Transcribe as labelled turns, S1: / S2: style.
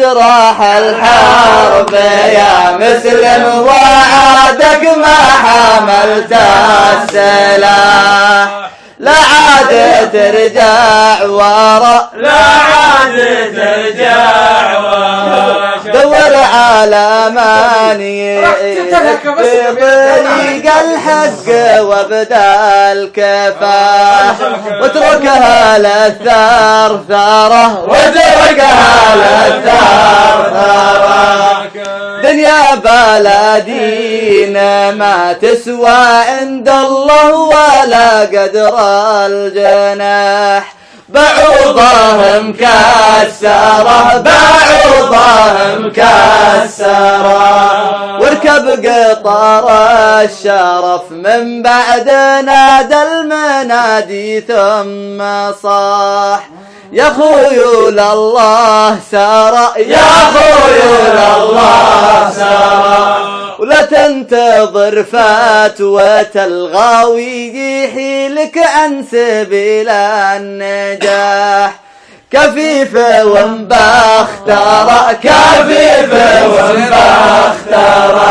S1: وتراح الحرب يا مسلم وعادك ما حملت السلاح. لا عاد ترجع ورا.
S2: لا عاد ترجع ورا.
S1: دور على من يطريق الحق وابدأ الكفاح. واتركها للثرثرة واتركها للثرثرة دنيا بلدين ما تسوى عند الله ولا قدر الجناح. بعوضه مكسرة بعوضه مكسرة واركب قطار الشرف من بعد نادى المنادي ثم صاح. يا خيول الله سارة يا خيول الله تنتظر فتوة الغاوي يحيلك عن سبيل النجاح. كفيف ومبخترة كفيف ومبخترة